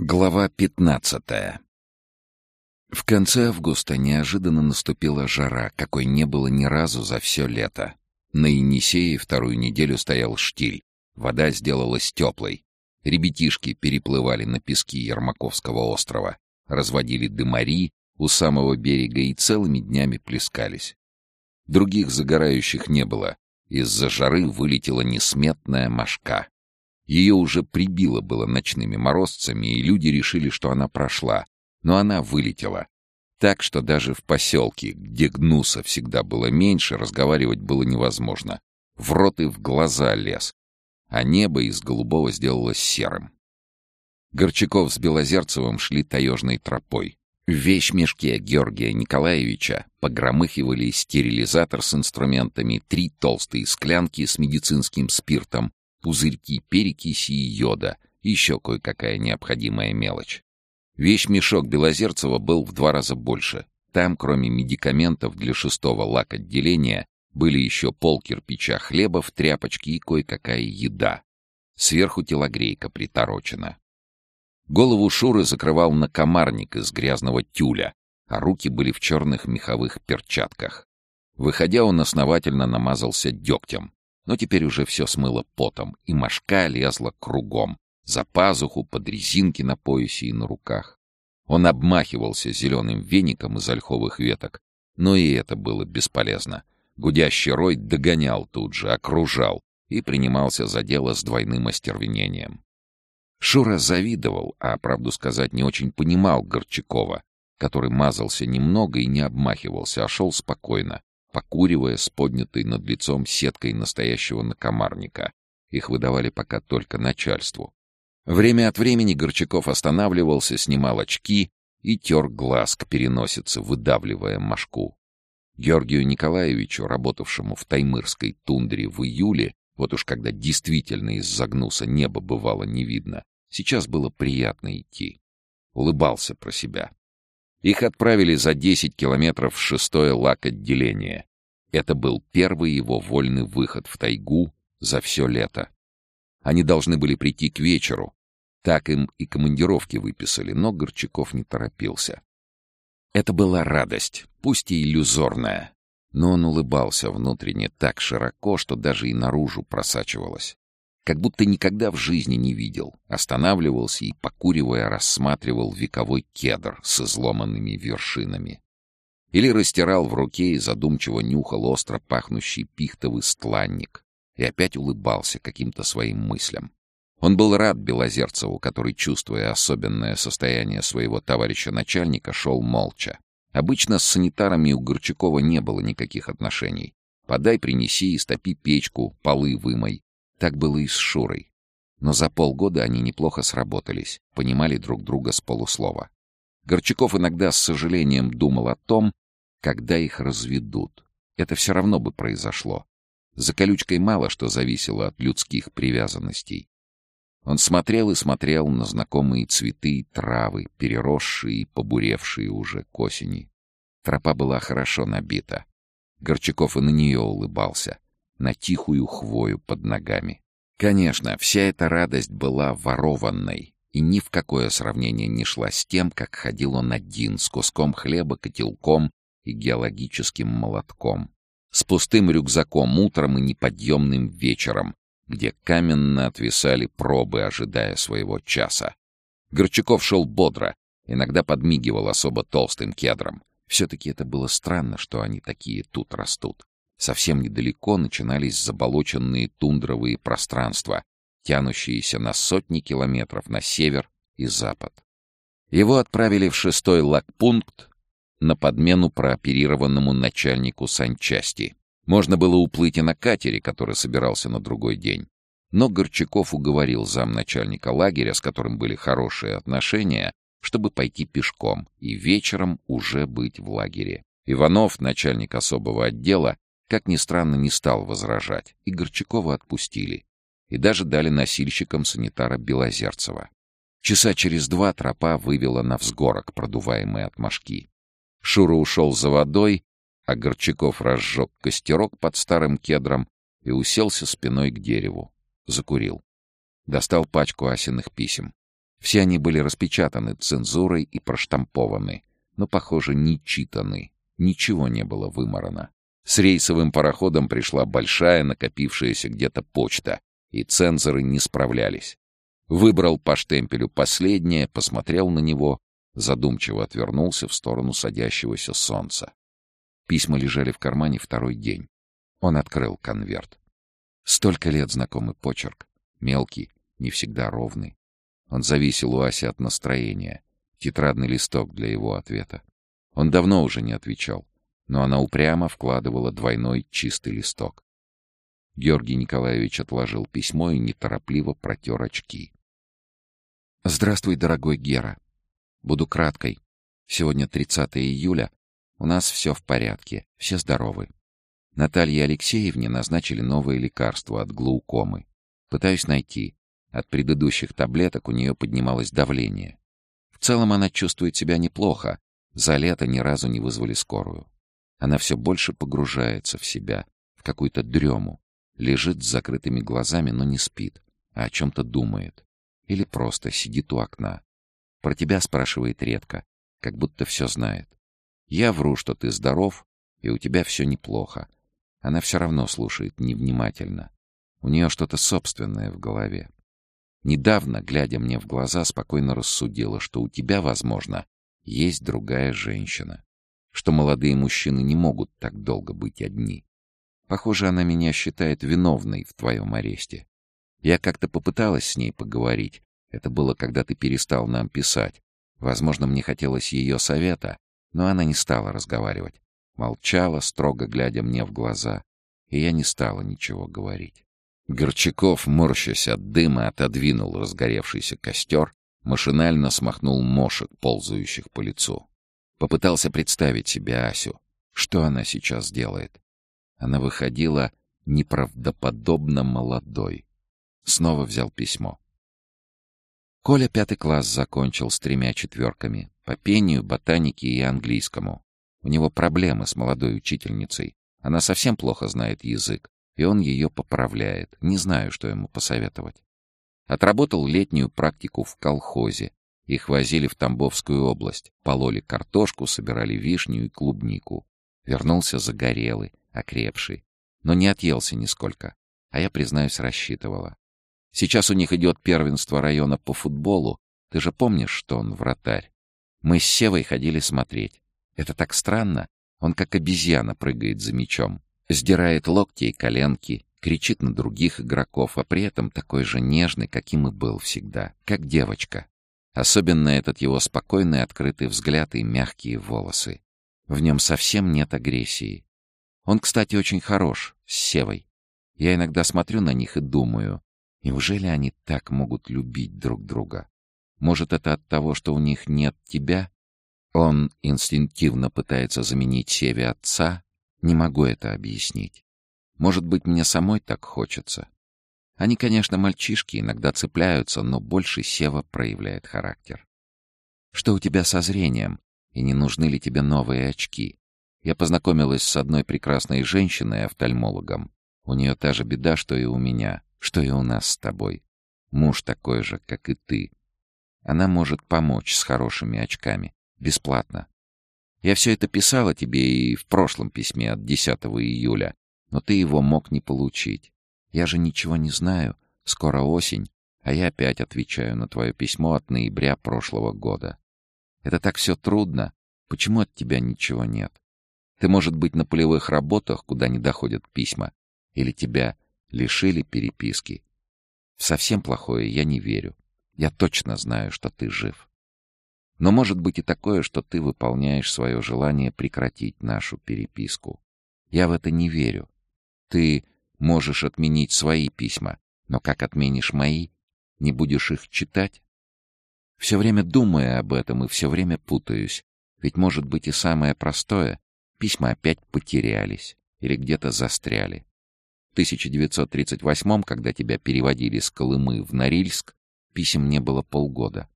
Глава пятнадцатая В конце августа неожиданно наступила жара, какой не было ни разу за все лето. На Енисее вторую неделю стоял штиль. Вода сделалась теплой. Ребятишки переплывали на пески Ермаковского острова, разводили дымари у самого берега и целыми днями плескались. Других загорающих не было. Из-за жары вылетела несметная мошка. Ее уже прибило было ночными морозцами, и люди решили, что она прошла. Но она вылетела. Так что даже в поселке, где гнуса всегда было меньше, разговаривать было невозможно. В рот и в глаза лез. А небо из голубого сделалось серым. Горчаков с Белозерцевым шли таежной тропой. В вещмешке Георгия Николаевича погромыхивали стерилизатор с инструментами, три толстые склянки с медицинским спиртом, пузырьки перекиси и йода, еще кое-какая необходимая мелочь. Вещь-мешок Белозерцева был в два раза больше. Там, кроме медикаментов для шестого лак-отделения, были еще пол кирпича хлебов, тряпочки и кое-какая еда. Сверху телогрейка приторочена. Голову Шуры закрывал накомарник из грязного тюля, а руки были в черных меховых перчатках. Выходя, он основательно намазался дегтем. Но теперь уже все смыло потом, и мошка лезла кругом, за пазуху, под резинки на поясе и на руках. Он обмахивался зеленым веником из ольховых веток, но и это было бесполезно. Гудящий рой догонял тут же, окружал и принимался за дело с двойным остервенением. Шура завидовал, а, правду сказать, не очень понимал Горчакова, который мазался немного и не обмахивался, а шел спокойно, покуривая с поднятой над лицом сеткой настоящего накомарника. Их выдавали пока только начальству. Время от времени Горчаков останавливался, снимал очки и тер глаз к переносице, выдавливая мошку. Георгию Николаевичу, работавшему в Таймырской тундре в июле, вот уж когда действительно из-за гнуса небо бывало не видно, сейчас было приятно идти. Улыбался про себя. Их отправили за 10 километров в шестое лак-отделение. Это был первый его вольный выход в тайгу за все лето. Они должны были прийти к вечеру. Так им и командировки выписали, но Горчаков не торопился. Это была радость, пусть и иллюзорная, но он улыбался внутренне так широко, что даже и наружу просачивалось как будто никогда в жизни не видел. Останавливался и, покуривая, рассматривал вековой кедр с изломанными вершинами. Или растирал в руке и задумчиво нюхал остро пахнущий пихтовый стланник и опять улыбался каким-то своим мыслям. Он был рад Белозерцеву, который, чувствуя особенное состояние своего товарища-начальника, шел молча. Обычно с санитарами у Горчакова не было никаких отношений. Подай, принеси, истопи печку, полы вымой. Так было и с Шурой. Но за полгода они неплохо сработались, понимали друг друга с полуслова. Горчаков иногда с сожалением думал о том, когда их разведут. Это все равно бы произошло. За колючкой мало что зависело от людских привязанностей. Он смотрел и смотрел на знакомые цветы и травы, переросшие и побуревшие уже к осени. Тропа была хорошо набита. Горчаков и на нее улыбался на тихую хвою под ногами. Конечно, вся эта радость была ворованной, и ни в какое сравнение не шла с тем, как ходил он один с куском хлеба, котелком и геологическим молотком, с пустым рюкзаком утром и неподъемным вечером, где каменно отвисали пробы, ожидая своего часа. Горчаков шел бодро, иногда подмигивал особо толстым кедром. Все-таки это было странно, что они такие тут растут. Совсем недалеко начинались заболоченные тундровые пространства, тянущиеся на сотни километров на север и запад. Его отправили в шестой лагпункт на подмену прооперированному начальнику санчасти. Можно было уплыть и на катере, который собирался на другой день. Но Горчаков уговорил замначальника лагеря, с которым были хорошие отношения, чтобы пойти пешком и вечером уже быть в лагере. Иванов, начальник особого отдела, как ни странно, не стал возражать, и Горчакова отпустили. И даже дали носильщикам санитара Белозерцева. Часа через два тропа вывела на взгорок, продуваемый от мошки. Шура ушел за водой, а Горчаков разжег костерок под старым кедром и уселся спиной к дереву. Закурил. Достал пачку асиных писем. Все они были распечатаны цензурой и проштампованы, но, похоже, не читаны. Ничего не было выморано. С рейсовым пароходом пришла большая накопившаяся где-то почта, и цензоры не справлялись. Выбрал по штемпелю последнее, посмотрел на него, задумчиво отвернулся в сторону садящегося солнца. Письма лежали в кармане второй день. Он открыл конверт. Столько лет знакомый почерк. Мелкий, не всегда ровный. Он зависел у Аси от настроения. Тетрадный листок для его ответа. Он давно уже не отвечал, но она упрямо вкладывала двойной чистый листок. Георгий Николаевич отложил письмо и неторопливо протер очки. «Здравствуй, дорогой Гера. Буду краткой. Сегодня 30 июля. У нас все в порядке, все здоровы. Наталье Алексеевне назначили новое лекарство от глаукомы. Пытаюсь найти. От предыдущих таблеток у нее поднималось давление. В целом она чувствует себя неплохо. За лето ни разу не вызвали скорую. Она все больше погружается в себя, в какую-то дрему. Лежит с закрытыми глазами, но не спит, а о чем-то думает. Или просто сидит у окна. Про тебя спрашивает редко, как будто все знает. Я вру, что ты здоров, и у тебя все неплохо. Она все равно слушает невнимательно. У нее что-то собственное в голове. Недавно, глядя мне в глаза, спокойно рассудила, что у тебя, возможно, есть другая женщина. Что молодые мужчины не могут так долго быть одни. Похоже, она меня считает виновной в твоем аресте. Я как-то попыталась с ней поговорить. Это было, когда ты перестал нам писать. Возможно, мне хотелось ее совета, но она не стала разговаривать. Молчала, строго глядя мне в глаза, и я не стала ничего говорить. Горчаков, морщась от дыма, отодвинул разгоревшийся костер, машинально смахнул мошек, ползающих по лицу. Попытался представить себе Асю. Что она сейчас делает? Она выходила неправдоподобно молодой. Снова взял письмо. Коля пятый класс закончил с тремя четверками по пению, ботанике и английскому. У него проблемы с молодой учительницей. Она совсем плохо знает язык и он ее поправляет. Не знаю, что ему посоветовать. Отработал летнюю практику в колхозе. Их возили в Тамбовскую область. Пололи картошку, собирали вишню и клубнику. Вернулся загорелый, окрепший. Но не отъелся нисколько. А я, признаюсь, рассчитывала. Сейчас у них идет первенство района по футболу. Ты же помнишь, что он вратарь? Мы с Севой ходили смотреть. Это так странно. Он как обезьяна прыгает за мячом. Сдирает локти и коленки, кричит на других игроков, а при этом такой же нежный, каким и был всегда, как девочка. Особенно этот его спокойный открытый взгляд и мягкие волосы. В нем совсем нет агрессии. Он, кстати, очень хорош, с Севой. Я иногда смотрю на них и думаю, неужели они так могут любить друг друга? Может, это от того, что у них нет тебя? Он инстинктивно пытается заменить Севе отца, не могу это объяснить. Может быть, мне самой так хочется. Они, конечно, мальчишки, иногда цепляются, но больше Сева проявляет характер. Что у тебя со зрением? И не нужны ли тебе новые очки? Я познакомилась с одной прекрасной женщиной, офтальмологом. У нее та же беда, что и у меня, что и у нас с тобой. Муж такой же, как и ты. Она может помочь с хорошими очками. Бесплатно. Я все это писала тебе и в прошлом письме от 10 июля, но ты его мог не получить. Я же ничего не знаю. Скоро осень, а я опять отвечаю на твое письмо от ноября прошлого года. Это так все трудно. Почему от тебя ничего нет? Ты, может быть, на полевых работах, куда не доходят письма, или тебя лишили переписки. В совсем плохое я не верю. Я точно знаю, что ты жив. Но может быть и такое, что ты выполняешь свое желание прекратить нашу переписку. Я в это не верю. Ты можешь отменить свои письма, но как отменишь мои? Не будешь их читать? Все время думая об этом и все время путаюсь. Ведь может быть и самое простое. Письма опять потерялись или где-то застряли. В 1938 когда тебя переводили с Колымы в Норильск, писем не было полгода.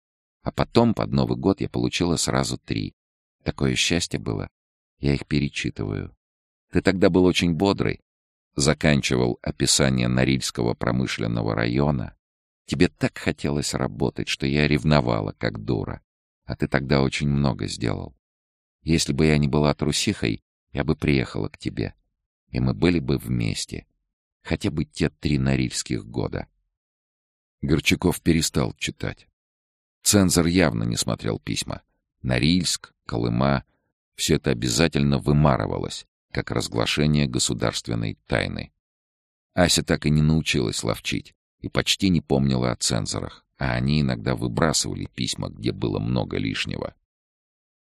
А потом, под Новый год, я получила сразу три. Такое счастье было. Я их перечитываю. Ты тогда был очень бодрый. Заканчивал описание Норильского промышленного района. Тебе так хотелось работать, что я ревновала, как дура. А ты тогда очень много сделал. Если бы я не была трусихой, я бы приехала к тебе. И мы были бы вместе. Хотя бы те три норильских года. Горчаков перестал читать. Цензор явно не смотрел письма. Норильск, Колыма — все это обязательно вымарывалось, как разглашение государственной тайны. Ася так и не научилась ловчить и почти не помнила о цензорах, а они иногда выбрасывали письма, где было много лишнего.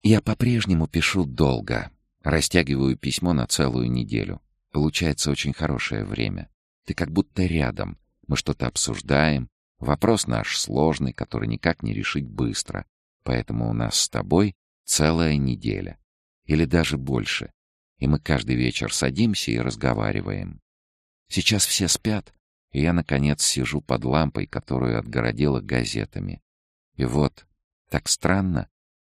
«Я по-прежнему пишу долго. Растягиваю письмо на целую неделю. Получается очень хорошее время. Ты как будто рядом. Мы что-то обсуждаем, Вопрос наш сложный, который никак не решить быстро, поэтому у нас с тобой целая неделя. Или даже больше. И мы каждый вечер садимся и разговариваем. Сейчас все спят, и я, наконец, сижу под лампой, которую отгородила газетами. И вот, так странно,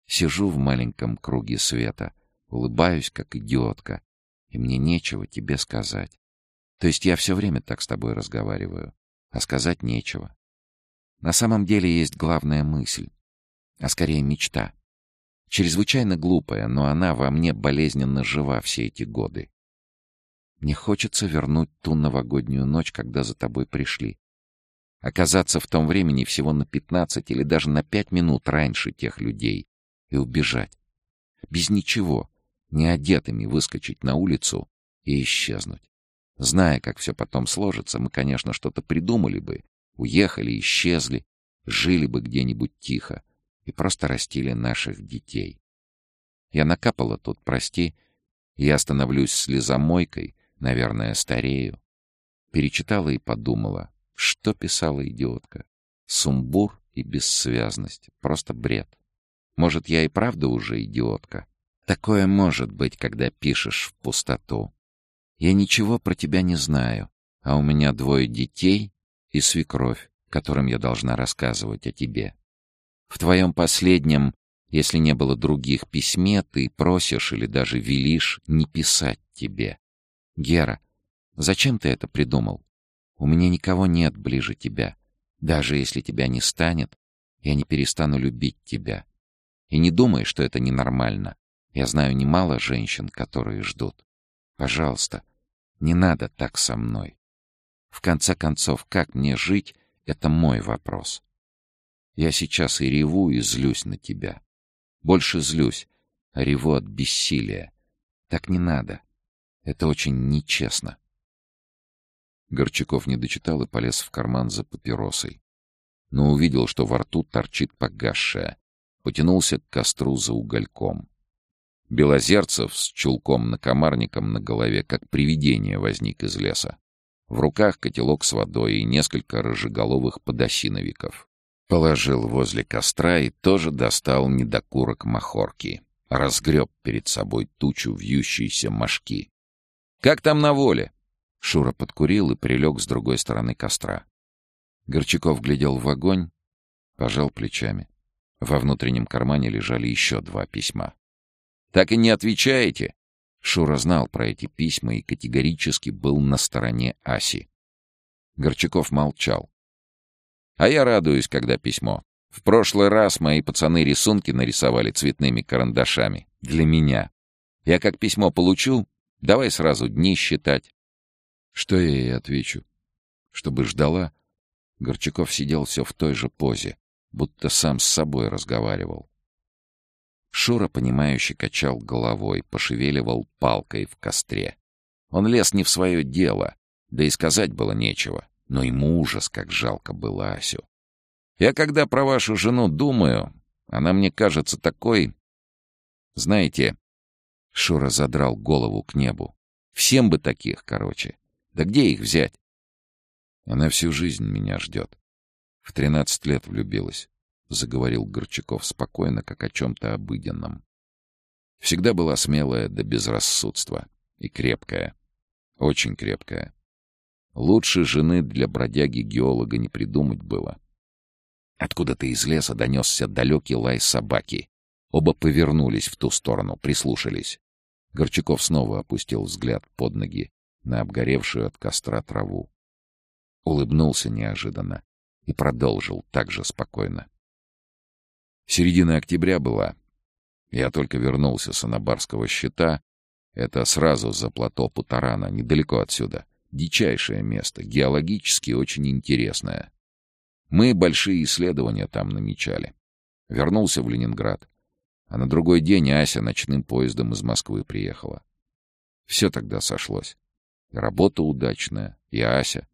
сижу в маленьком круге света, улыбаюсь, как идиотка, и мне нечего тебе сказать. То есть я все время так с тобой разговариваю, а сказать нечего. На самом деле есть главная мысль, а скорее мечта. Чрезвычайно глупая, но она во мне болезненно жива все эти годы. Мне хочется вернуть ту новогоднюю ночь, когда за тобой пришли. Оказаться в том времени всего на пятнадцать или даже на пять минут раньше тех людей и убежать. Без ничего, не одетыми выскочить на улицу и исчезнуть. Зная, как все потом сложится, мы, конечно, что-то придумали бы, Уехали, исчезли, жили бы где-нибудь тихо и просто растили наших детей. Я накапала тут, прости, я становлюсь слезомойкой, наверное, старею. Перечитала и подумала, что писала идиотка. Сумбур и бессвязность, просто бред. Может, я и правда уже идиотка? Такое может быть, когда пишешь в пустоту. Я ничего про тебя не знаю, а у меня двое детей и свекровь, которым я должна рассказывать о тебе. В твоем последнем, если не было других письме, ты просишь или даже велишь не писать тебе. Гера, зачем ты это придумал? У меня никого нет ближе тебя. Даже если тебя не станет, я не перестану любить тебя. И не думай, что это ненормально. Я знаю немало женщин, которые ждут. Пожалуйста, не надо так со мной. В конце концов, как мне жить — это мой вопрос. Я сейчас и реву, и злюсь на тебя. Больше злюсь, а реву от бессилия. Так не надо. Это очень нечестно. Горчаков не дочитал и полез в карман за папиросой. Но увидел, что во рту торчит погасшая. Потянулся к костру за угольком. Белозерцев с чулком-накомарником на голове, как привидение, возник из леса. В руках котелок с водой и несколько рыжеголовых подосиновиков. Положил возле костра и тоже достал недокурок махорки. Разгреб перед собой тучу вьющейся мошки. «Как там на воле?» Шура подкурил и прилег с другой стороны костра. Горчаков глядел в огонь, пожал плечами. Во внутреннем кармане лежали еще два письма. «Так и не отвечаете?» Шура знал про эти письма и категорически был на стороне Аси. Горчаков молчал. «А я радуюсь, когда письмо. В прошлый раз мои пацаны рисунки нарисовали цветными карандашами. Для меня. Я как письмо получу, давай сразу дни считать». Что я ей отвечу? Чтобы ждала? Горчаков сидел все в той же позе, будто сам с собой разговаривал. Шура, понимающе качал головой, пошевеливал палкой в костре. Он лез не в свое дело, да и сказать было нечего, но ему ужас, как жалко было Асю. Я когда про вашу жену думаю, она мне кажется такой... Знаете, Шура задрал голову к небу. Всем бы таких, короче. Да где их взять? Она всю жизнь меня ждет. В тринадцать лет влюбилась. — заговорил Горчаков спокойно, как о чем-то обыденном. Всегда была смелая до безрассудства и крепкая. Очень крепкая. Лучше жены для бродяги-геолога не придумать было. Откуда-то из леса донесся далекий лай собаки. Оба повернулись в ту сторону, прислушались. Горчаков снова опустил взгляд под ноги на обгоревшую от костра траву. Улыбнулся неожиданно и продолжил так же спокойно. Середина октября была. Я только вернулся с Анабарского щита. Это сразу за плато Путарана, недалеко отсюда. Дичайшее место, геологически очень интересное. Мы большие исследования там намечали. Вернулся в Ленинград. А на другой день Ася ночным поездом из Москвы приехала. Все тогда сошлось. И работа удачная, и Ася.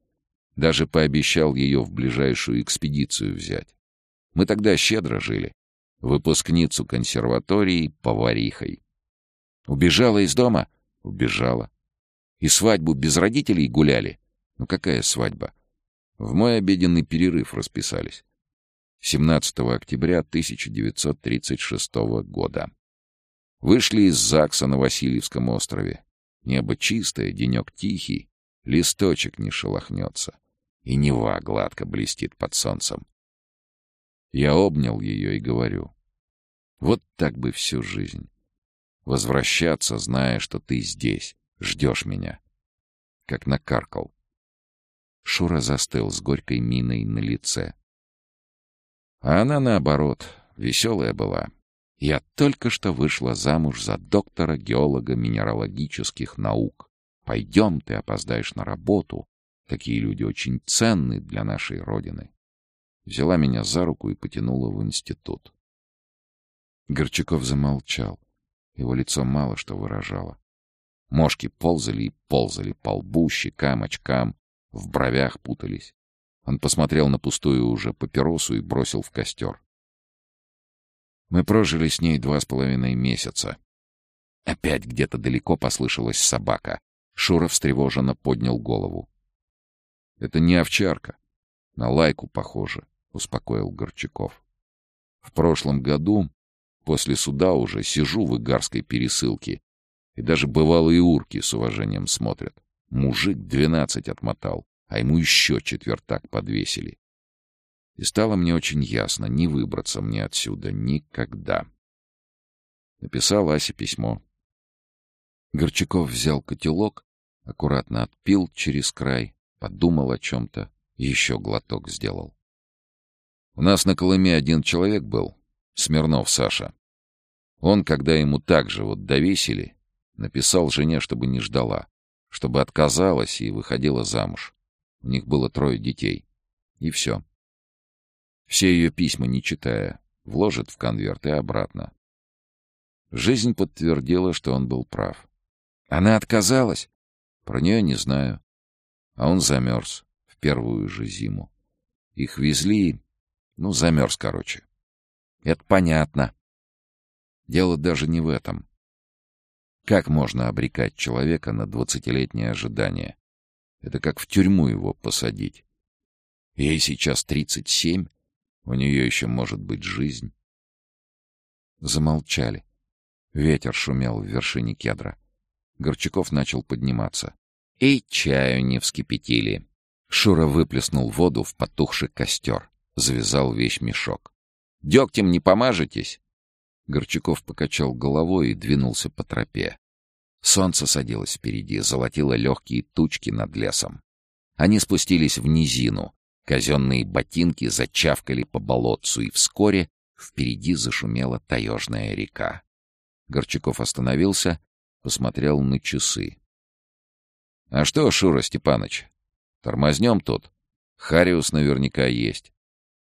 Даже пообещал ее в ближайшую экспедицию взять. Мы тогда щедро жили. Выпускницу консерватории поварихой. Убежала из дома? Убежала. И свадьбу без родителей гуляли? Ну какая свадьба? В мой обеденный перерыв расписались. 17 октября 1936 года. Вышли из ЗАГСа на Васильевском острове. Небо чистое, денек тихий, листочек не шелохнется, и Нева гладко блестит под солнцем. Я обнял ее и говорю, вот так бы всю жизнь. Возвращаться, зная, что ты здесь, ждешь меня. Как накаркал. Шура застыл с горькой миной на лице. А она, наоборот, веселая была. Я только что вышла замуж за доктора геолога минералогических наук. Пойдем, ты опоздаешь на работу. Такие люди очень ценны для нашей Родины. Взяла меня за руку и потянула в институт. Горчаков замолчал. Его лицо мало что выражало. Мошки ползали и ползали по лбу, щекам, очкам, в бровях путались. Он посмотрел на пустую уже папиросу и бросил в костер. Мы прожили с ней два с половиной месяца. Опять где-то далеко послышалась собака. Шура встревоженно поднял голову. — Это не овчарка. На лайку похоже, — успокоил Горчаков. В прошлом году, после суда уже, сижу в Игарской пересылке, и даже бывалые урки с уважением смотрят. Мужик двенадцать отмотал, а ему еще четвертак подвесили. И стало мне очень ясно, не выбраться мне отсюда никогда. Написал Асе письмо. Горчаков взял котелок, аккуратно отпил через край, подумал о чем-то еще глоток сделал. У нас на Колыме один человек был, Смирнов Саша. Он, когда ему так же вот довесили, написал жене, чтобы не ждала, чтобы отказалась и выходила замуж. У них было трое детей. И все. Все ее письма, не читая, вложит в конверт и обратно. Жизнь подтвердила, что он был прав. Она отказалась? Про нее не знаю. А он замерз в первую же зиму. Их везли, ну, замерз, короче. Это понятно. Дело даже не в этом. Как можно обрекать человека на двадцатилетнее ожидание? Это как в тюрьму его посадить. Ей сейчас тридцать семь, у нее еще может быть жизнь. Замолчали. Ветер шумел в вершине кедра. Горчаков начал подниматься. И чаю не вскипятили. Шура выплеснул воду в потухший костер. Завязал весь мешок. «Дегтем не помажетесь?» Горчаков покачал головой и двинулся по тропе. Солнце садилось впереди, золотило легкие тучки над лесом. Они спустились в низину. Казенные ботинки зачавкали по болотцу, и вскоре впереди зашумела таежная река. Горчаков остановился, посмотрел на часы. — А что, Шура Степаныч, тормознем тут? Хариус наверняка есть.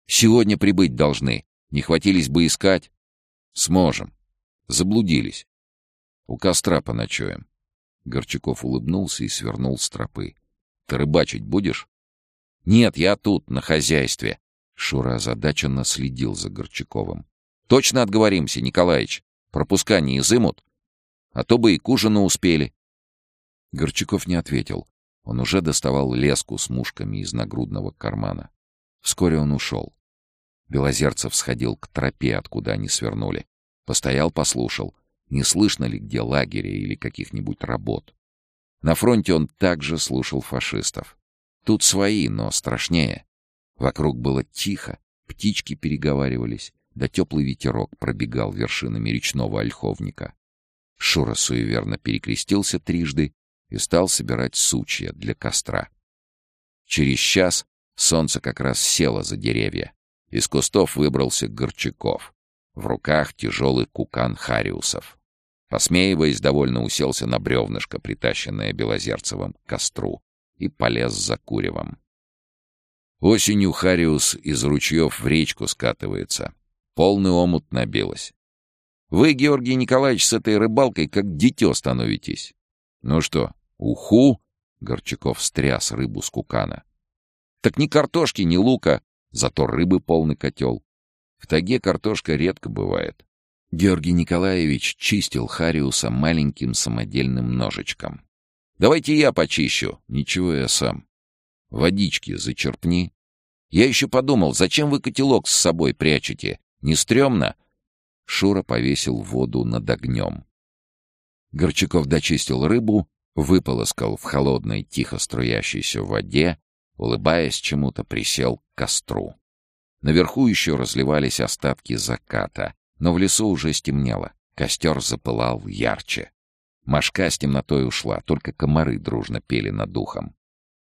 Сегодня прибыть должны. Не хватились бы искать? Сможем. Заблудились. У костра поночуем. Горчаков улыбнулся и свернул с тропы. Ты рыбачить будешь? Нет, я тут, на хозяйстве. Шура озадаченно следил за Горчаковым. Точно отговоримся, Николаич. Пропуска не изымут. А то бы и к ужину успели. Горчаков не ответил. Он уже доставал леску с мушками из нагрудного кармана. Вскоре он ушел. Белозерцев сходил к тропе, откуда они свернули. Постоял, послушал не слышно ли где лагеря или каких-нибудь работ. На фронте он также слушал фашистов. Тут свои, но страшнее. Вокруг было тихо, птички переговаривались, да теплый ветерок пробегал вершинами речного ольховника. Шура суеверно перекрестился трижды и стал собирать сучья для костра. Через час Солнце как раз село за деревья. Из кустов выбрался Горчаков. В руках тяжелый кукан хариусов. Посмеиваясь, довольно уселся на бревнышко, притащенное Белозерцевым к костру, и полез за куревом. Осенью Хариус из ручьев в речку скатывается. Полный омут набилось. Вы, Георгий Николаевич, с этой рыбалкой как дитё становитесь. Ну что, уху? Горчаков стряс рыбу с кукана. Так ни картошки, ни лука, зато рыбы полный котел. В таге картошка редко бывает. Георгий Николаевич чистил Хариуса маленьким самодельным ножичком. «Давайте я почищу». «Ничего, я сам. Водички зачерпни». «Я еще подумал, зачем вы котелок с собой прячете? Не стрёмно?» Шура повесил воду над огнем. Горчаков дочистил рыбу, выполоскал в холодной, тихо струящейся воде, улыбаясь чему-то, присел к костру. Наверху еще разливались остатки заката, но в лесу уже стемнело. Костер запылал ярче. Машка с темнотой ушла, только комары дружно пели над духом.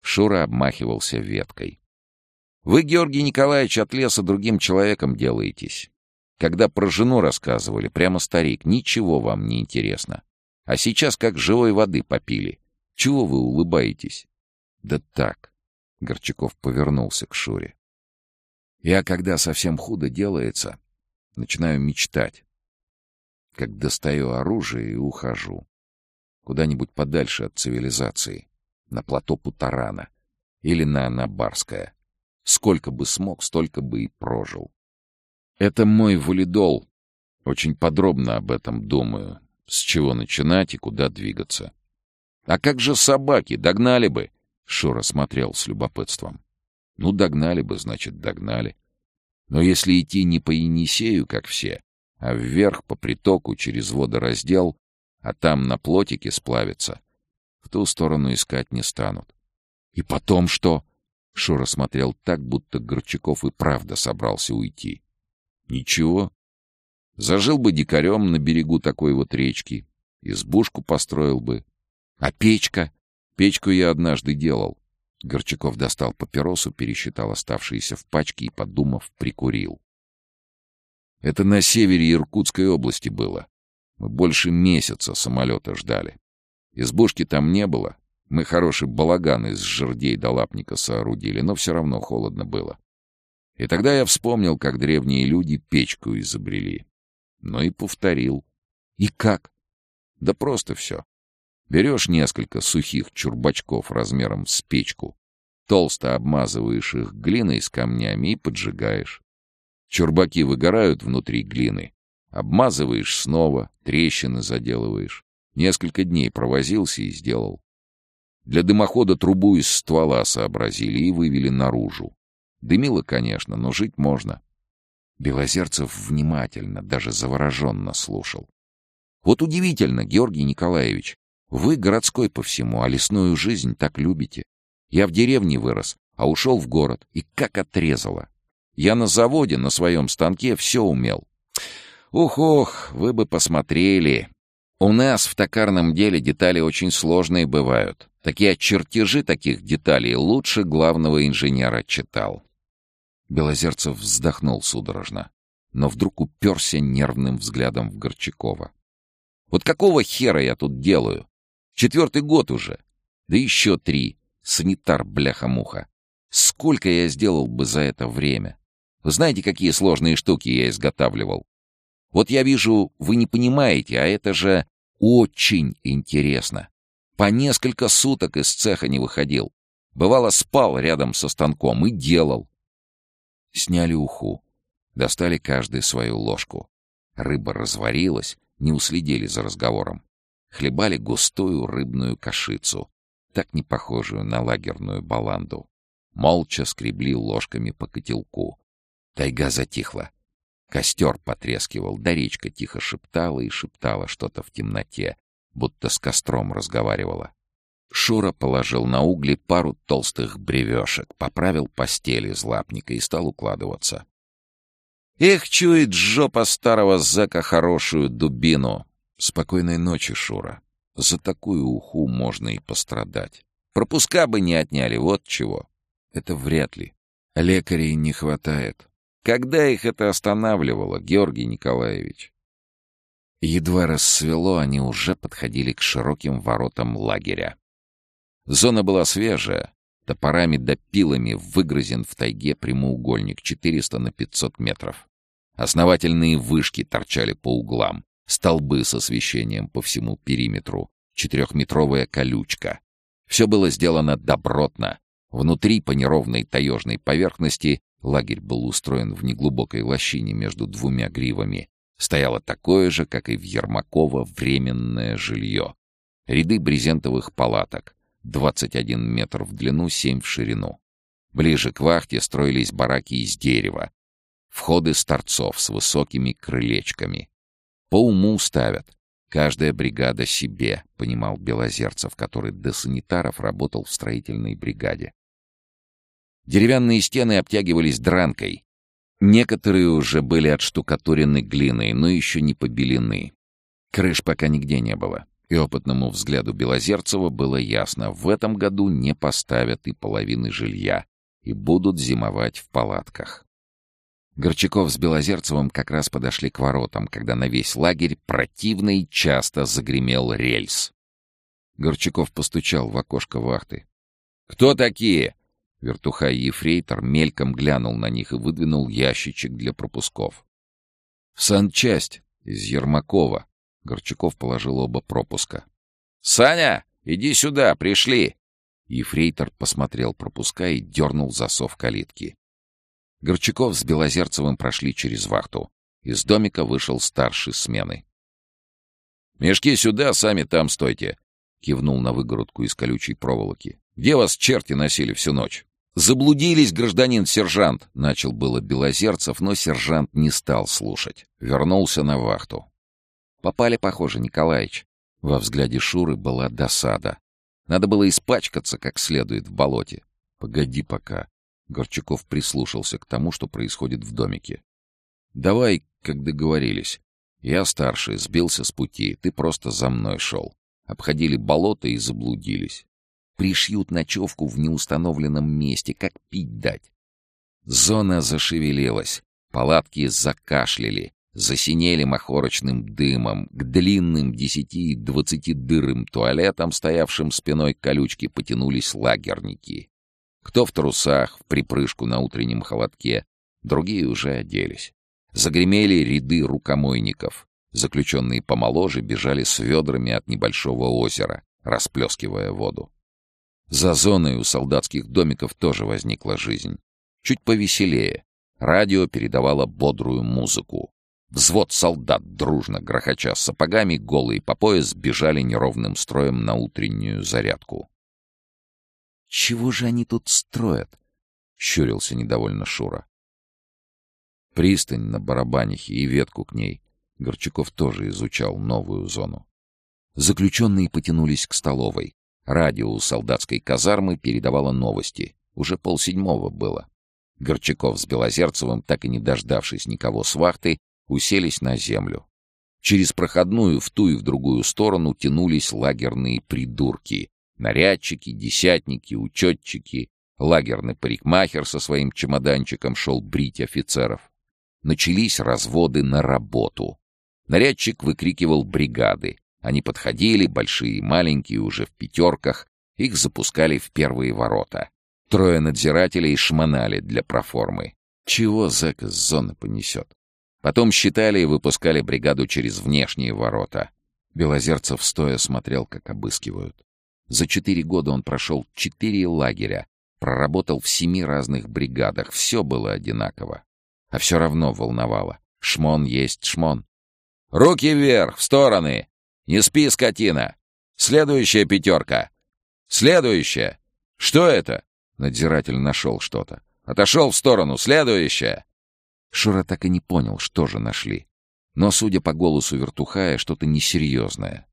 Шура обмахивался веткой. «Вы, Георгий Николаевич, от леса другим человеком делаетесь. Когда про жену рассказывали, прямо старик, ничего вам не интересно. А сейчас как живой воды попили. Чего вы улыбаетесь?» «Да так», — Горчаков повернулся к Шуре. «Я, когда совсем худо делается, начинаю мечтать, как достаю оружие и ухожу. Куда-нибудь подальше от цивилизации, на плато Путарана или на Анабарское. Сколько бы смог, столько бы и прожил. Это мой валидол. Очень подробно об этом думаю. С чего начинать и куда двигаться. А как же собаки? Догнали бы? Шура смотрел с любопытством. Ну, догнали бы, значит, догнали. Но если идти не по Енисею, как все, а вверх по притоку через водораздел, а там на плотике сплавиться, в ту сторону искать не станут. И потом что? Шура смотрел так, будто Горчаков и правда собрался уйти. Ничего. Зажил бы дикарем на берегу такой вот речки, избушку построил бы. А печка? Печку я однажды делал. Горчаков достал папиросу, пересчитал оставшиеся в пачке и, подумав, прикурил. Это на севере Иркутской области было. Мы больше месяца самолета ждали. Избушки там не было. Мы хороший балаган из жердей до лапника соорудили, но все равно холодно было. И тогда я вспомнил, как древние люди печку изобрели. Ну и повторил. И как? Да просто все. Берешь несколько сухих чурбачков размером с печку, толсто обмазываешь их глиной с камнями и поджигаешь. Чурбаки выгорают внутри глины, Обмазываешь снова, трещины заделываешь. Несколько дней провозился и сделал. Для дымохода трубу из ствола сообразили и вывели наружу. Дымило, конечно, но жить можно. Белозерцев внимательно, даже завороженно слушал. Вот удивительно, Георгий Николаевич, вы городской по всему, а лесную жизнь так любите. Я в деревне вырос, а ушел в город, и как отрезало. Я на заводе, на своем станке все умел. Ух-ох, вы бы посмотрели. У нас в токарном деле детали очень сложные бывают. Такие чертежи таких деталей лучше главного инженера читал. Белозерцев вздохнул судорожно, но вдруг уперся нервным взглядом в Горчакова. Вот какого хера я тут делаю? Четвертый год уже. Да еще три. Санитар, бляха-муха. Сколько я сделал бы за это время? Вы знаете, какие сложные штуки я изготавливал? Вот я вижу, вы не понимаете, а это же очень интересно. По несколько суток из цеха не выходил. Бывало, спал рядом со станком и делал. Сняли уху. Достали каждый свою ложку. Рыба разварилась, не уследили за разговором. Хлебали густую рыбную кашицу, так не похожую на лагерную баланду. Молча скребли ложками по котелку. Тайга затихла. Костер потрескивал, да речка тихо шептала и шептала что-то в темноте, будто с костром разговаривала. Шура положил на угли пару толстых бревешек, поправил постель из лапника и стал укладываться. «Эх, чует жопа старого зэка хорошую дубину!» «Спокойной ночи, Шура. За такую уху можно и пострадать. Пропуска бы не отняли, вот чего. Это вряд ли. Лекарей не хватает. Когда их это останавливало, Георгий Николаевич? Едва рассвело, они уже подходили к широким воротам лагеря. Зона была свежая, топорами да пилами выгрызен в тайге прямоугольник 400 на 500 метров. Основательные вышки торчали по углам, столбы с освещением по всему периметру, четырехметровая колючка. Все было сделано добротно. Внутри по неровной таежной поверхности лагерь был устроен в неглубокой лощине между двумя гривами. Стояло такое же, как и в Ермаково, временное жилье. Ряды брезентовых палаток, 21 метр в длину, 7 в ширину. Ближе к вахте строились бараки из дерева, входы с торцов с высокими крылечками. По уму ставят. Каждая бригада себе, понимал Белозерцев, который до санитаров работал в строительной бригаде. Деревянные стены обтягивались дранкой. Некоторые уже были отштукатурены глиной, но еще не побелены. Крыш пока нигде не было. И опытному взгляду Белозерцева было ясно, в этом году не поставят и половины жилья, и будут зимовать в палатках. Горчаков с Белозерцевым как раз подошли к воротам, когда на весь лагерь противно и часто загремел рельс. Горчаков постучал в окошко вахты. «Кто такие?» Вертухай Ефрейтор мельком глянул на них и выдвинул ящичек для пропусков. «В санчасть из Ермакова». Горчаков положил оба пропуска. «Саня, иди сюда, пришли!» Ефрейтор посмотрел пропуска и дернул засов калитки. Горчаков с Белозерцевым прошли через вахту. Из домика вышел старший смены. «Мешки сюда, сами там стойте!» — кивнул на выгородку из колючей проволоки. «Где вас черти носили всю ночь?» «Заблудились, гражданин сержант!» — начал было Белозерцев, но сержант не стал слушать. Вернулся на вахту. «Попали, похоже, Николаич». Во взгляде Шуры была досада. Надо было испачкаться как следует в болоте. «Погоди пока», Горчаков прислушался к тому, что происходит в домике. «Давай, как договорились. Я старший, сбился с пути, ты просто за мной шел. Обходили болото и заблудились. Пришьют ночевку в неустановленном месте, как пить дать». Зона зашевелилась, палатки закашляли, засинели махорочным дымом. К длинным десяти и двадцати дырым туалетам, стоявшим спиной к колючке, потянулись лагерники. Кто в трусах, в припрыжку на утреннем холодке, другие уже оделись. Загремели ряды рукомойников. Заключенные помоложе бежали с ведрами от небольшого озера, расплескивая воду. За зоной у солдатских домиков тоже возникла жизнь. Чуть повеселее. Радио передавало бодрую музыку. Взвод солдат, дружно грохоча сапогами, голые по пояс, бежали неровным строем на утреннюю зарядку. Чего же они тут строят? Щурился недовольно Шура. Пристань на барабанихе и ветку к ней. Горчаков тоже изучал новую зону. Заключенные потянулись к столовой. Радио у солдатской казармы передавало новости. Уже полседьмого было. Горчаков с Белозерцевым, так и не дождавшись никого с вахты, уселись на землю. Через проходную в ту и в другую сторону тянулись лагерные придурки, Нарядчики, десятники, учетчики, лагерный парикмахер со своим чемоданчиком шел брить офицеров. Начались разводы на работу. Нарядчик выкрикивал бригады. Они подходили, большие и маленькие, уже в пятерках. Их запускали в первые ворота. Трое надзирателей шмонали для проформы. Чего зэк из зоны понесет? Потом считали и выпускали бригаду через внешние ворота. Белозерцев стоя смотрел, как обыскивают. За четыре года он прошел четыре лагеря, проработал в семи разных бригадах. Все было одинаково. А все равно волновало. Шмон есть шмон. «Руки вверх, в стороны! Не спи, скотина! Следующая пятерка! Следующая! Что это?» Надзиратель нашел что-то. «Отошел в сторону! Следующая!» Шура так и не понял, что же нашли. Но, судя по голосу вертухая, что-то несерьезное.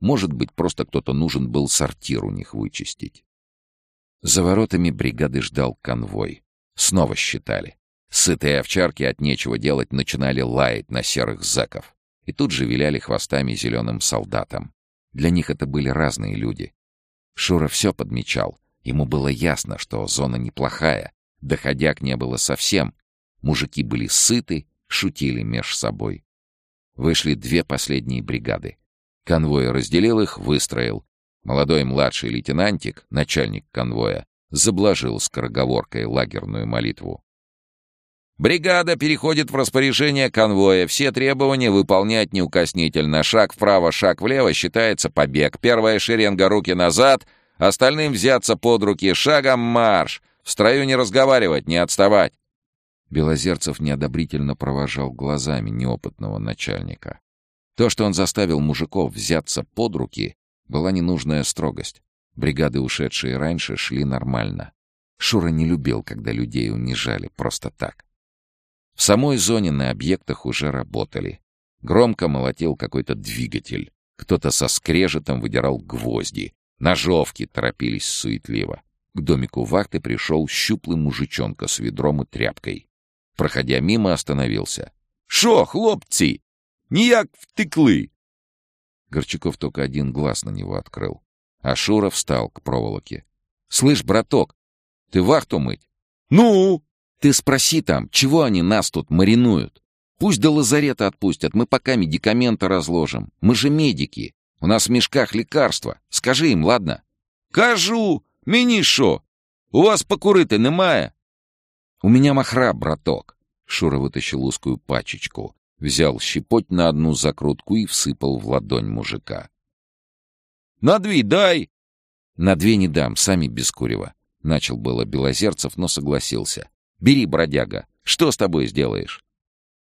Может быть, просто кто-то нужен был сортир у них вычистить. За воротами бригады ждал конвой. Снова считали. Сытые овчарки от нечего делать начинали лаять на серых зэков. И тут же виляли хвостами зеленым солдатам. Для них это были разные люди. Шура все подмечал. Ему было ясно, что зона неплохая, доходяг не было совсем. Мужики были сыты, шутили меж собой. Вышли две последние бригады. Конвой разделил их, выстроил. Молодой младший лейтенантик, начальник конвоя, заблажил скороговоркой лагерную молитву. Бригада переходит в распоряжение конвоя. Все требования выполнять неукоснительно. Шаг вправо, шаг влево считается побег. Первая шеренга руки назад, остальным взяться под руки. Шагом марш. В строю не разговаривать, не отставать. Белозерцев неодобрительно провожал глазами неопытного начальника. То, что он заставил мужиков взяться под руки, была ненужная строгость. Бригады, ушедшие раньше, шли нормально. Шура не любил, когда людей унижали просто так. В самой зоне на объектах уже работали. Громко молотил какой-то двигатель. Кто-то со скрежетом выдирал гвозди. Ножовки торопились суетливо. К домику вахты пришел щуплый мужичонка с ведром и тряпкой. Проходя мимо, остановился. «Шо, хлопцы? Ніяк втекли!» Горчаков только один глаз на него открыл. А Шура встал к проволоке. «Слышь, браток, ты вахту мыть?» «Ну?» Ты спроси там, чего они нас тут маринуют? Пусть до лазарета отпустят, мы пока медикаменты разложим. Мы же медики. У нас в мешках лекарства. Скажи им, ладно? Кажу! Мені шо? У вас покурити немає? У меня махра, браток. Шура вытащил узкую пачечку, взял щепоть на одну закрутку и всыпал в ладонь мужика. «На две дай!» «На две не дам, сами без курева». Начал было Белозерцев, но согласился. Бери, бродяга. Что с тобой сделаешь?»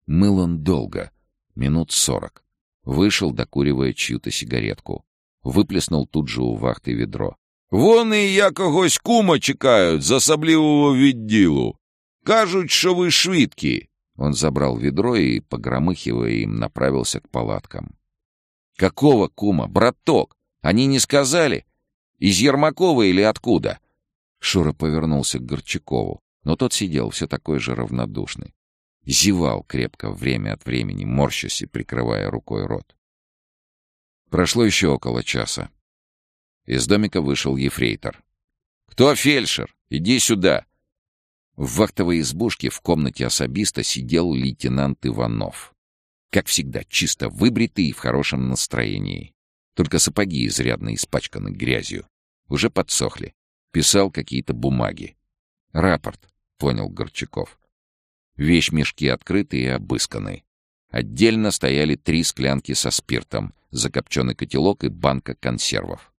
Мыл он долго, минут сорок. Вышел, докуривая чью-то сигаретку. Выплеснул тут же у вахты ведро. «Вон і я когось кума чекають з особливого відділу. Кажуть, що ви швидкі». Он забрал ведро и, погромыхивая им, направился к палаткам. «Какого кума? Браток! Они не сказали? Из Ермакова или откуда?» Шура повернулся к Горчакову. Но тот сидел все такой же равнодушный. Зевал крепко время от времени, морщась и прикрывая рукой рот. Прошло еще около часа. Из домика вышел ефрейтор. «Кто фельдшер? Иди сюда!» В вахтовой избушке в комнате особиста сидел лейтенант Иванов. Как всегда, чисто выбритый и в хорошем настроении. Только сапоги изрядно испачканы грязью. Уже подсохли. Писал какие-то бумаги. Рапорт. — понял Горчаков. Вещмешки открыты и обысканы. Отдельно стояли три склянки со спиртом, закопченный котелок и банка консервов.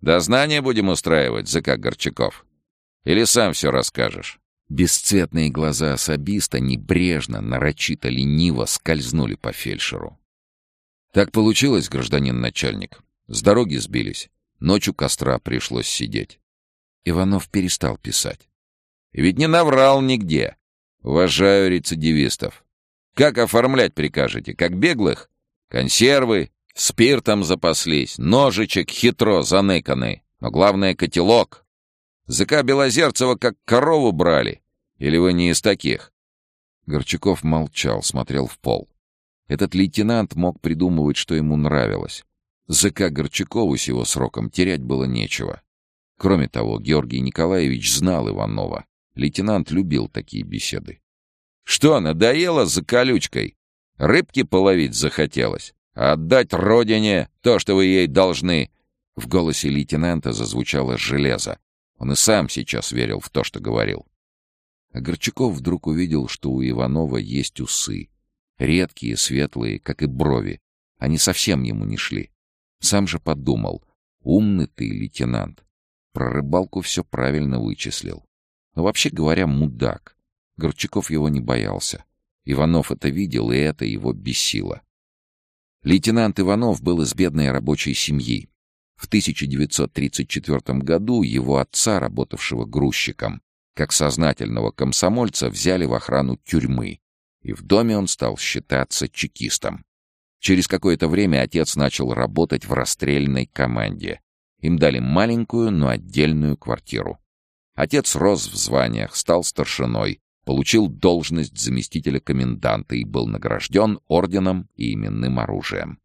«Дознание будем устраивать, ЗК Горчаков? Или сам все расскажешь?» Бесцветные глаза особиста небрежно, нарочито, лениво скользнули по фельдшеру. «Так получилось, гражданин начальник. С дороги сбились. Ночью костра пришлось сидеть». Иванов перестал писать. Ведь не наврал нигде. Уважаю рецидивистов. Как оформлять прикажете? Как беглых? Консервы, спиртом запаслись, ножичек хитро заныканы. Но главное — котелок. ЗК Белозерцева как корову брали. Или вы не из таких?» Горчаков молчал, смотрел в пол. Этот лейтенант мог придумывать, что ему нравилось. ЗК Горчакову с его сроком терять было нечего. Кроме того, Георгий Николаевич знал Иванова. Лейтенант любил такие беседы. «Что, надоело за колючкой? Рыбки половить захотелось? Отдать родине то, что вы ей должны?» В голосе лейтенанта зазвучало железо. Он и сам сейчас верил в то, что говорил. А Горчаков вдруг увидел, что у Иванова есть усы. Редкие, светлые, как и брови. Они совсем ему не шли. Сам же подумал, умный ты, лейтенант. Про рыбалку все правильно вычислил. Но вообще говоря, мудак. Горчаков его не боялся. Иванов это видел, и это его бесило. Лейтенант Иванов был из бедной рабочей семьи. В 1934 году его отца, работавшего грузчиком, как сознательного комсомольца, взяли в охрану тюрьмы, и в доме он стал считаться чекистом. Через какое-то время отец начал работать в расстрельной команде. Им дали маленькую, но отдельную квартиру. Отец рос в званиях, стал старшиной, получил должность заместителя коменданта и был награжден орденом и именным оружием.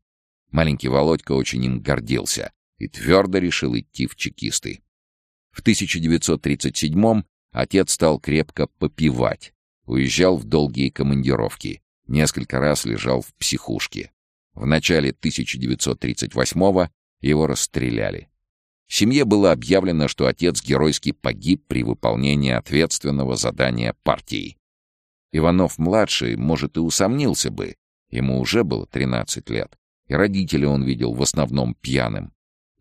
Маленький Володька очень им гордился и твердо решил идти в чекисты. В 1937-м отец стал крепко попивать, уезжал в долгие командировки, несколько раз лежал в психушке. В начале 1938-го его расстреляли. Семье было объявлено, что отец геройски погиб при выполнении ответственного задания партии. Иванов-младший, может, и усомнился бы, ему уже было 13 лет, и родителей он видел в основном пьяным.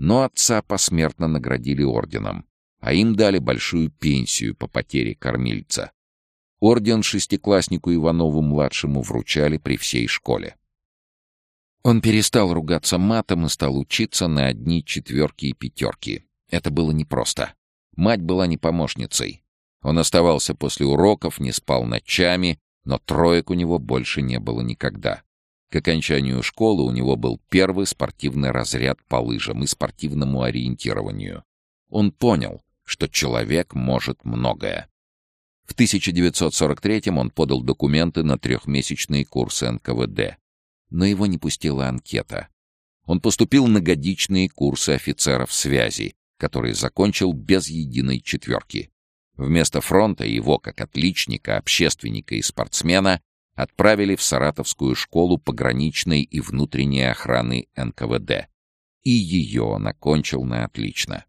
Но отца посмертно наградили орденом, а им дали большую пенсию по потере кормильца. Орден шестикласснику Иванову-младшему вручали при всей школе. Он перестал ругаться матом и стал учиться на одни четверки и пятерки. Это было непросто. Мать была не помощницей. Он оставался после уроков, не спал ночами, но троек у него больше не было никогда. К окончанию школы у него был первый спортивный разряд по лыжам и спортивному ориентированию. Он понял, что человек может многое. В 1943 он подал документы на трехмесячные курсы НКВД но его не пустила анкета. Он поступил на годичные курсы офицеров связи, которые закончил без единой четверки. Вместо фронта его, как отличника, общественника и спортсмена, отправили в Саратовскую школу пограничной и внутренней охраны НКВД. И ее он окончил на отлично.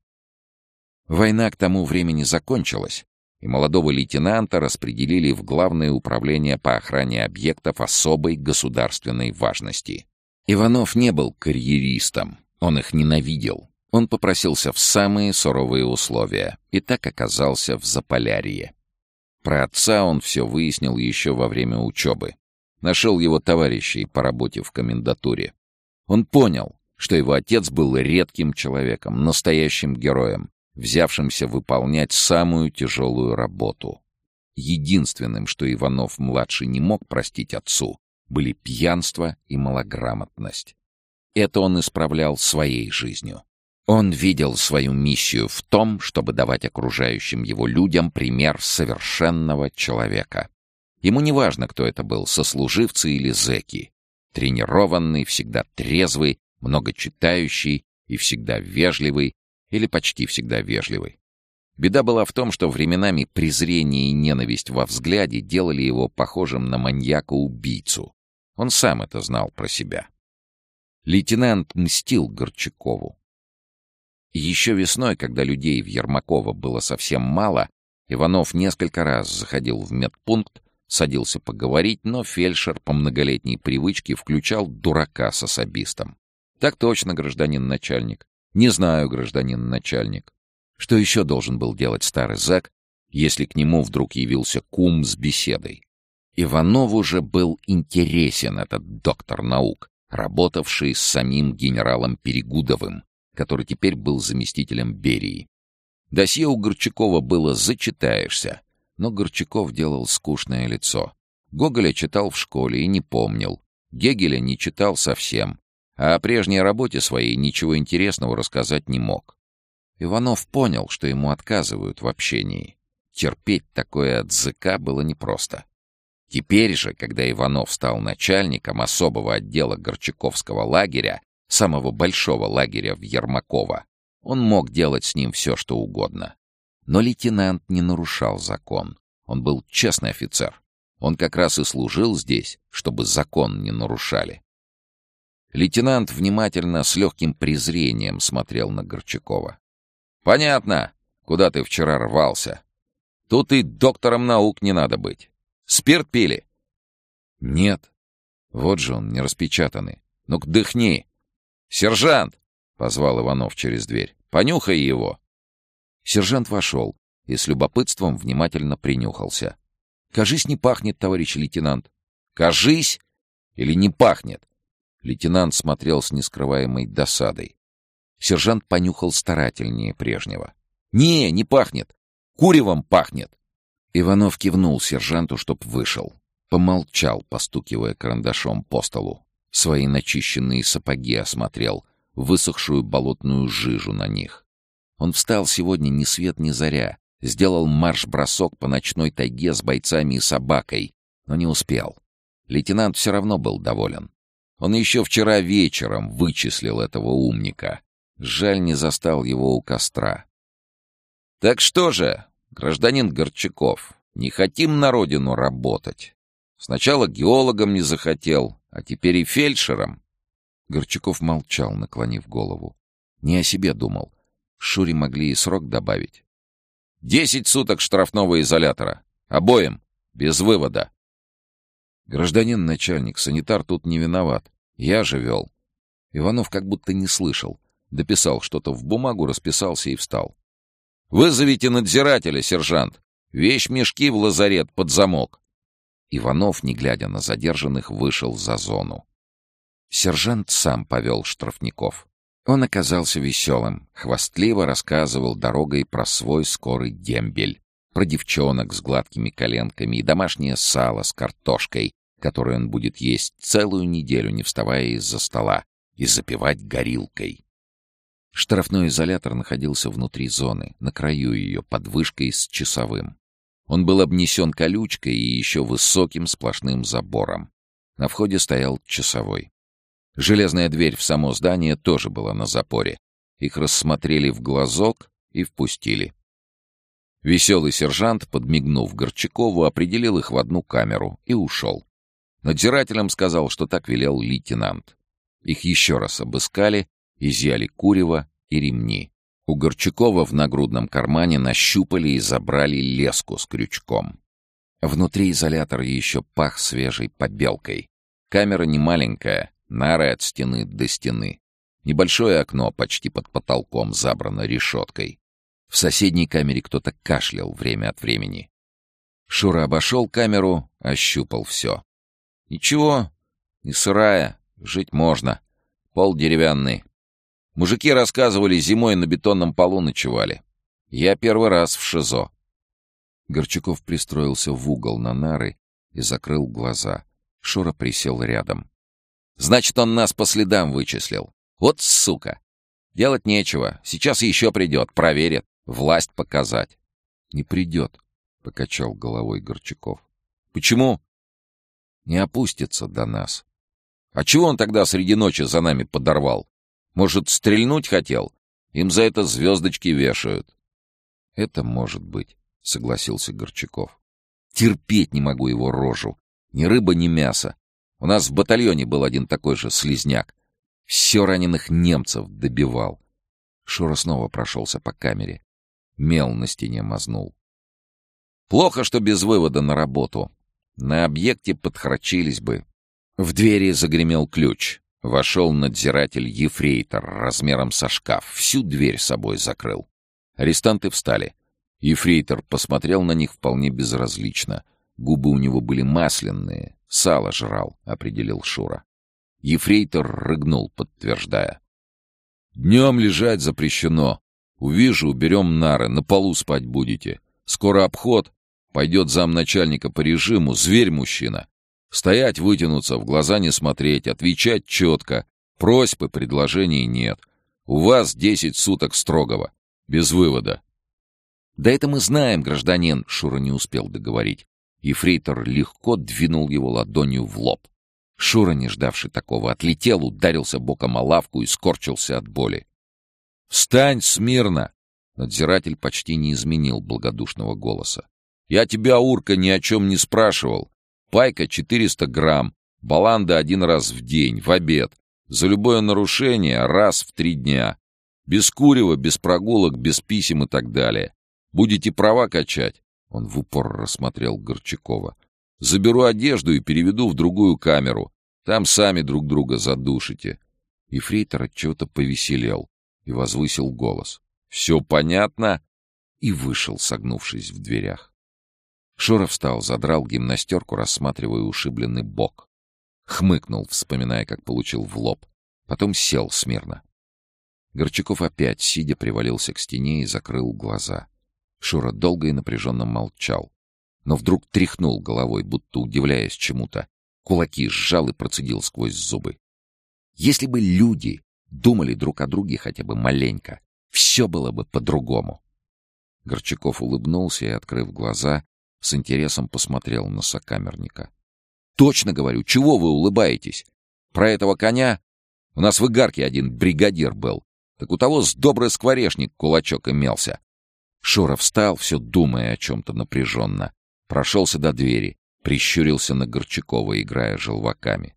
Война к тому времени закончилась, и молодого лейтенанта распределили в Главное управление по охране объектов особой государственной важности. Иванов не был карьеристом, он их ненавидел. Он попросился в самые суровые условия и так оказался в Заполярье. Про отца он все выяснил еще во время учебы. Нашел его товарищей по работе в комендатуре. Он понял, что его отец был редким человеком, настоящим героем, взявшимся выполнять самую тяжелую работу. Единственным, что Иванов-младший не мог простить отцу, были пьянство и малограмотность. Это он исправлял своей жизнью. Он видел свою миссию в том, чтобы давать окружающим его людям пример совершенного человека. Ему не важно, кто это был, сослуживцы или зэки. Тренированный, всегда трезвый, многочитающий и всегда вежливый, или почти всегда вежливый. Беда была в том, что временами презрение и ненависть во взгляде делали его похожим на маньяка-убийцу. Он сам это знал про себя. Лейтенант мстил Горчакову. Еще весной, когда людей в Ермаково было совсем мало, Иванов несколько раз заходил в медпункт, садился поговорить, но фельдшер по многолетней привычке включал дурака с особистом. «Так точно, гражданин начальник. «Не знаю, гражданин начальник». Что еще должен был делать старый зэк, если к нему вдруг явился кум с беседой? Иванову же был интересен этот доктор наук, работавший с самим генералом Перегудовым, который теперь был заместителем Берии. Досье у Горчакова было «зачитаешься», но Горчаков делал скучное лицо. Гоголя читал в школе и не помнил. Гегеля не читал совсем, а о прежней работе своей ничего интересного рассказать не мог. Иванов понял, что ему отказывают в общении. Терпеть такое от ЗК было непросто. Теперь же, когда Иванов стал начальником особого отдела Горчаковского лагеря, самого большого лагеря в Ермаково, он мог делать с ним все, что угодно. Но лейтенант не нарушал закон. Он был честный офицер. Он как раз и служил здесь, чтобы закон не нарушали. Лейтенант внимательно, с легким презрением смотрел на Горчакова. «Понятно, куда ты вчера рвался. Тут и доктором наук не надо быть. Спирт пили?» «Нет. Вот же он, не распечатанный. Ну-ка, дыхни!» «Сержант!» — позвал Иванов через дверь. «Понюхай его!» Сержант вошел и с любопытством внимательно принюхался. «Кажись, не пахнет, товарищ лейтенант». «Кажись или не пахнет?» Лейтенант смотрел с нескрываемой досадой. Сержант понюхал старательнее прежнего. «Не, не пахнет! Куревом пахнет!» Иванов кивнул сержанту, чтоб вышел. Помолчал, постукивая карандашом по столу. Свои начищенные сапоги осмотрел, высохшую болотную жижу на них. Он встал сегодня ни свет ни заря, сделал марш-бросок по ночной тайге с бойцами и собакой, но не успел. Лейтенант все равно был доволен. Он еще вчера вечером вычислил этого умника. Жаль, не застал его у костра. «Так что же, гражданин Горчаков, не хотим на родину работать. Сначала геологом не захотел, а теперь и фельдшером». Горчаков молчал, наклонив голову. Не о себе думал. Шуре могли и срок добавить. «Десять суток штрафного изолятора. Обоим. Без вывода». «Гражданин начальник, санитар тут не виноват. Я же вел». Иванов как будто не слышал. Дописал что-то в бумагу, расписался и встал. «Вызовите надзирателя, сержант. Вещь мешки в лазарет под замок». Иванов, не глядя на задержанных, вышел за зону. Сержант сам повел штрафников. Он оказался веселым, хвастливо рассказывал дорогой про свой скорый дембель, про девчонок с гладкими коленками и домашнее сало с картошкой, которое он будет есть целую неделю, не вставая из-за стола, и запивать горилкой. Штрафной изолятор находился внутри зоны, на краю ее, под вышкой с часовым. Он был обнесен колючкой и еще высоким сплошным забором. На входе стоял часовой. Железная дверь в само здание тоже была на запоре. Их рассмотрели в глазок и впустили. Веселый сержант, подмигнув Горчакову, определил их в одну камеру и ушел. Надзирателям сказал, что так велел лейтенант. Их еще раз обыскали, изъяли курево и ремни. У Горчакова в нагрудном кармане нащупали и забрали леску с крючком. Внутри изолятора еще пах свежей побелкой. Камера не маленькая, Нары от стены до стены. Небольшое окно почти под потолком забрано решеткой. В соседней камере кто-то кашлял время от времени. Шура обошел камеру, ощупал все. Ничего, не сырая, жить можно. Пол деревянный. Мужики рассказывали, зимой на бетонном полу ночевали. Я первый раз в ШИЗО. Горчаков пристроился в угол на нары и закрыл глаза. Шура присел рядом. Значит, он нас по следам вычислил. Вот сука! Делать нечего. Сейчас еще придет, проверит. Власть показать. — Не придет, — покачал головой Горчаков. — Почему? — Не опустится до нас. — А чего он тогда среди ночи за нами подорвал? Может, стрельнуть хотел? Им за это звездочки вешают. — Это может быть, — согласился Горчаков. — Терпеть не могу его рожу. Ни рыба, ни мясо. У нас в батальоне был один такой же слизняк. Все раненых немцев добивал. Шура снова прошелся по камере. Мел на стене мазнул. Плохо, что без вывода на работу. На объекте подхрачились бы. В двери загремел ключ. Вошел надзиратель Ефрейтор размером со шкаф. Всю дверь собой закрыл. Арестанты встали. Ефрейтор посмотрел на них вполне безразлично. Губы у него были масляные, «Сало жрал», — определил Шура. Ефрейтор рыгнул, подтверждая. «Днем лежать запрещено. Увижу, уберем нары, на полу спать будете. Скоро обход. Пойдет замначальника по режиму, зверь мужчина. Стоять, вытянуться, в глаза не смотреть, отвечать четко. Просьбы, предложений нет. У вас десять суток строгого. Без вывода. «Да это мы знаем, гражданин», — Шура не успел договорить. Ефрейтор легко двинул его ладонью в лоб. Шура, не ждавший такого, отлетел, ударился боком о лавку и скорчился от боли. «Встань смирно!» Надзиратель почти не изменил благодушного голоса. «Я тебя, Урка, ни о чем не спрашивал. Пайка 400 грамм, баланда один раз в день, в обед. За любое нарушение раз в три дня. Без курева, без прогулок, без писем и так далее. Будете права качать, он в упор рассмотрел Горчакова. «Заберу одежду и переведу в другую камеру. Там сами друг друга задушите». Ефрейтор отчего-то повеселел и возвысил голос. «Все понятно?» И вышел, согнувшись в дверях. Шора встал, задрал гимнастерку, рассматривая ушибленный бок. Хмыкнул, вспоминая, как получил в лоб. Потом сел смирно. Горчаков опять, сидя, привалился к стене и закрыл глаза. Шура долго и напряженно молчал. Но вдруг тряхнул головой, будто удивляясь чему-то. Кулаки сжал и процедил сквозь зубы. Если бы люди думали друг о друге хотя бы маленько, все было бы по-другому. Горчаков улыбнулся и, открыв глаза, с интересом посмотрел на сокамерника. — Точно говорю, чего вы улыбаетесь? Про этого коня? У нас в Игарке один бригадир был. Так у того с добрый скворечник кулачок имелся. Шура встал, все думая о чем-то напряженно. Прошелся до двери, прищурился на Горчакова, играя желваками.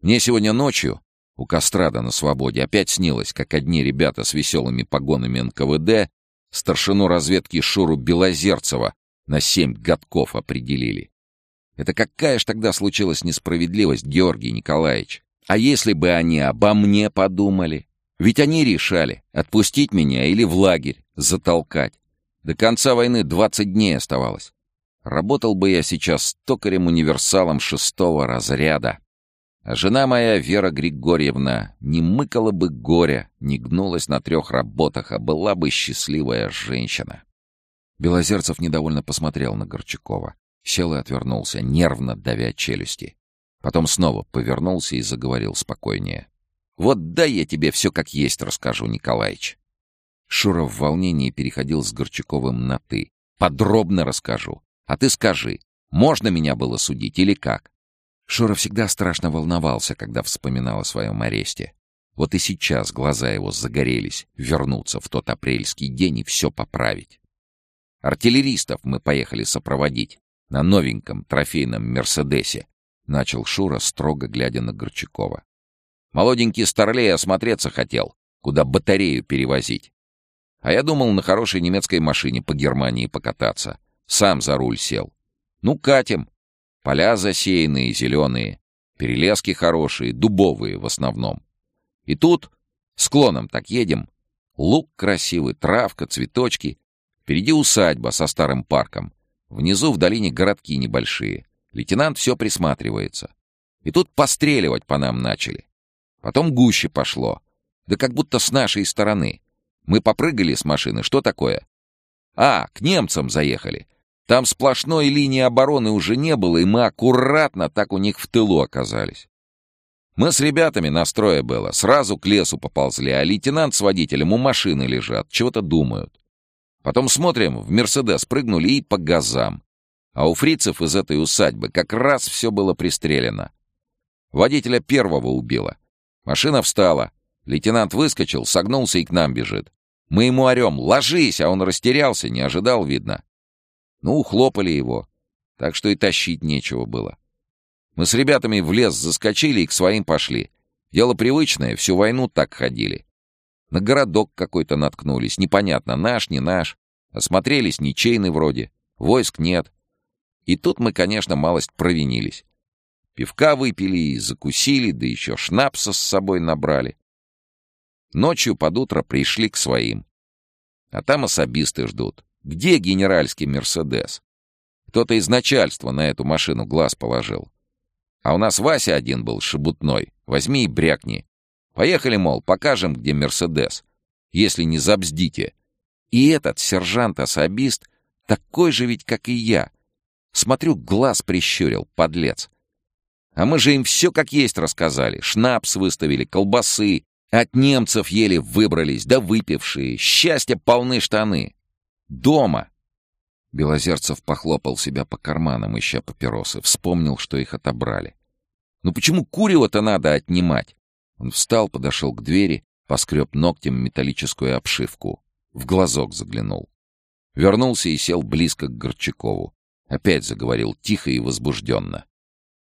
«Мне сегодня ночью у Кострада на свободе опять снилось, как одни ребята с веселыми погонами НКВД старшину разведки Шуру Белозерцева на семь годков определили. Это какая ж тогда случилась несправедливость, Георгий Николаевич? А если бы они обо мне подумали? Ведь они решали, отпустить меня или в лагерь затолкать. До конца войны 20 дней оставалось. Работал бы я сейчас токарем-универсалом шестого разряда. А жена моя, Вера Григорьевна, не мыкала бы горя, не гнулась на трех работах, а была бы счастливая женщина. Белозерцев недовольно посмотрел на Горчакова. Сел и отвернулся, нервно давя челюсти. Потом снова повернулся и заговорил спокойнее. «Вот дай я тебе все как есть расскажу, Николаич». Шура в волнении переходил с Горчаковым на «ты». «Подробно расскажу. А ты скажи, можно меня было судить или как?» Шура всегда страшно волновался, когда вспоминал о своем аресте. Вот и сейчас глаза его загорелись вернуться в тот апрельский день и все поправить. Артиллеристов мы поехали сопроводить на новеньком трофейном «Мерседесе», начал Шура, строго глядя на Горчакова. Молоденький старлей осмотреться хотел, куда батарею перевозить. А я думал на хорошей немецкой машине по Германии покататься. Сам за руль сел. Ну, катим. Поля засеянные, зеленые. Перелески хорошие, дубовые в основном. И тут склоном так едем. Лук красивый, травка, цветочки. Впереди усадьба со старым парком. Внизу в долине городки небольшие. Лейтенант все присматривается. И тут постреливать по нам начали. Потом гуще пошло. Да как будто с нашей стороны. Мы попрыгали с машины. Что такое? А, к немцам заехали. Там сплошной линии обороны уже не было, и мы аккуратно так у них в тылу оказались. Мы с ребятами настроя было. Сразу к лесу поползли, а лейтенант с водителем у машины лежат, чего-то думают. Потом смотрим, в «Мерседес» прыгнули и по газам. А у фрицев из этой усадьбы как раз все было пристрелено. Водителя первого убило. Машина встала. Лейтенант выскочил, согнулся и к нам бежит. Мы ему орем «Ложись!» а он растерялся, не ожидал, видно. Ну, ухлопали его. Так что и тащить нечего было. Мы с ребятами в лес заскочили и к своим пошли. Дело привычное, всю войну так ходили. На городок какой-то наткнулись, непонятно, наш, не наш. Осмотрелись, ничейный вроде, войск нет. И тут мы, конечно, малость провинились. Пивка выпили и закусили, да еще шнапса с собой набрали. Ночью под утро пришли к своим. А там особисты ждут. Где генеральский «Мерседес»? Кто-то из начальства на эту машину глаз положил. А у нас Вася один был шебутной. Возьми и брякни. Поехали, мол, покажем, где «Мерседес». Если не забздите. И этот сержант-особист такой же ведь, как и я. Смотрю, глаз прищурил, подлец. А мы же им все как есть рассказали. Шнапс выставили, колбасы. От немцев еле выбрались, да выпившие. Счастья полны штаны. Дома!» Белозерцев похлопал себя по карманам, ища папиросы. Вспомнил, что их отобрали. «Ну почему курево-то надо отнимать?» Он встал, подошел к двери, поскреб ногтем металлическую обшивку. В глазок заглянул. Вернулся и сел близко к Горчакову. Опять заговорил тихо и возбужденно.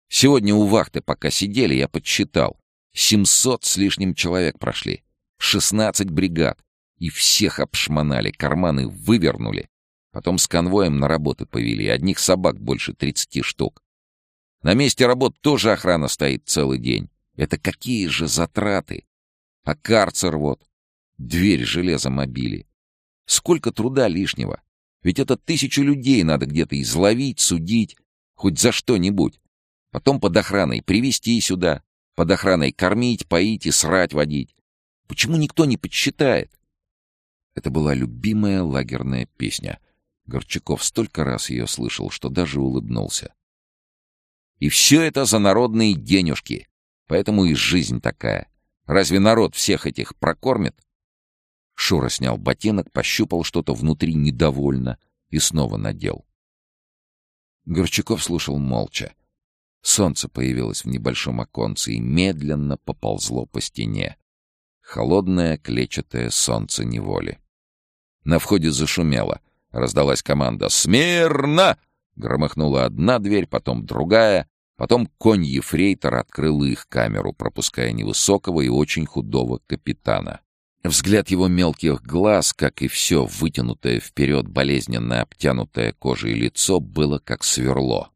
«Сегодня у вахты, пока сидели, я подсчитал. Семьсот с лишним человек прошли. Шестнадцать бригад. И всех обшмонали, карманы вывернули. Потом с конвоем на работы повели, одних собак больше тридцати штук. На месте работ тоже охрана стоит целый день. Это какие же затраты? А карцер вот. Дверь железом обили. Сколько труда лишнего. Ведь это тысячу людей надо где-то изловить, судить. Хоть за что-нибудь. Потом под охраной привести сюда. Под охраной кормить, поить и срать водить. Почему никто не подсчитает? Это была любимая лагерная песня. Горчаков столько раз ее слышал, что даже улыбнулся. И все это за народные денежки. Поэтому и жизнь такая. Разве народ всех этих прокормит? Шура снял ботинок, пощупал что-то внутри недовольно и снова надел. Горчаков слушал молча. Солнце появилось в небольшом оконце и медленно поползло по стене. Холодное клетчатое солнце неволи. На входе зашумело. Раздалась команда «Смирно!» Громыхнула одна дверь, потом другая. Потом конь-ефрейтор открыл их камеру, пропуская невысокого и очень худого капитана. Взгляд его мелких глаз, как и все вытянутое вперед, болезненно обтянутое кожей лицо, было как сверло.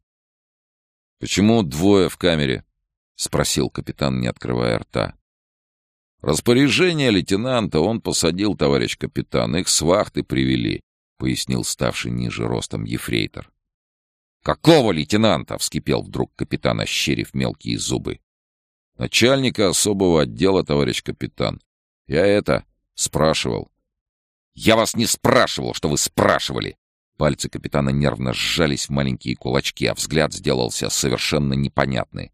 «Почему двое в камере?» — спросил капитан, не открывая рта. «Распоряжение лейтенанта он посадил, товарищ капитан. Их с вахты привели», — пояснил ставший ниже ростом ефрейтор. «Какого лейтенанта?» — вскипел вдруг капитан, ощерив мелкие зубы. «Начальника особого отдела, товарищ капитан. Я это спрашивал». «Я вас не спрашивал, что вы спрашивали!» Пальцы капитана нервно сжались в маленькие кулачки, а взгляд сделался совершенно непонятный.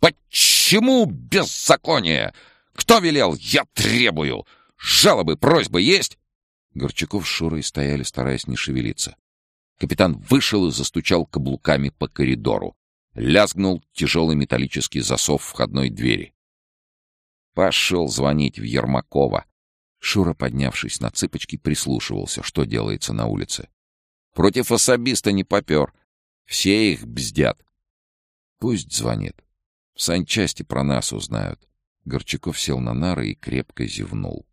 «Почему беззаконие? Кто велел? Я требую! Жалобы, просьбы есть?» Горчаков с Шурой стояли, стараясь не шевелиться. Капитан вышел и застучал каблуками по коридору. Лязгнул тяжелый металлический засов входной двери. Пошел звонить в Ермакова. Шура, поднявшись на цыпочки, прислушивался, что делается на улице. Против особиста не попер. Все их бздят. Пусть звонит. В санчасти про нас узнают. Горчаков сел на нары и крепко зевнул.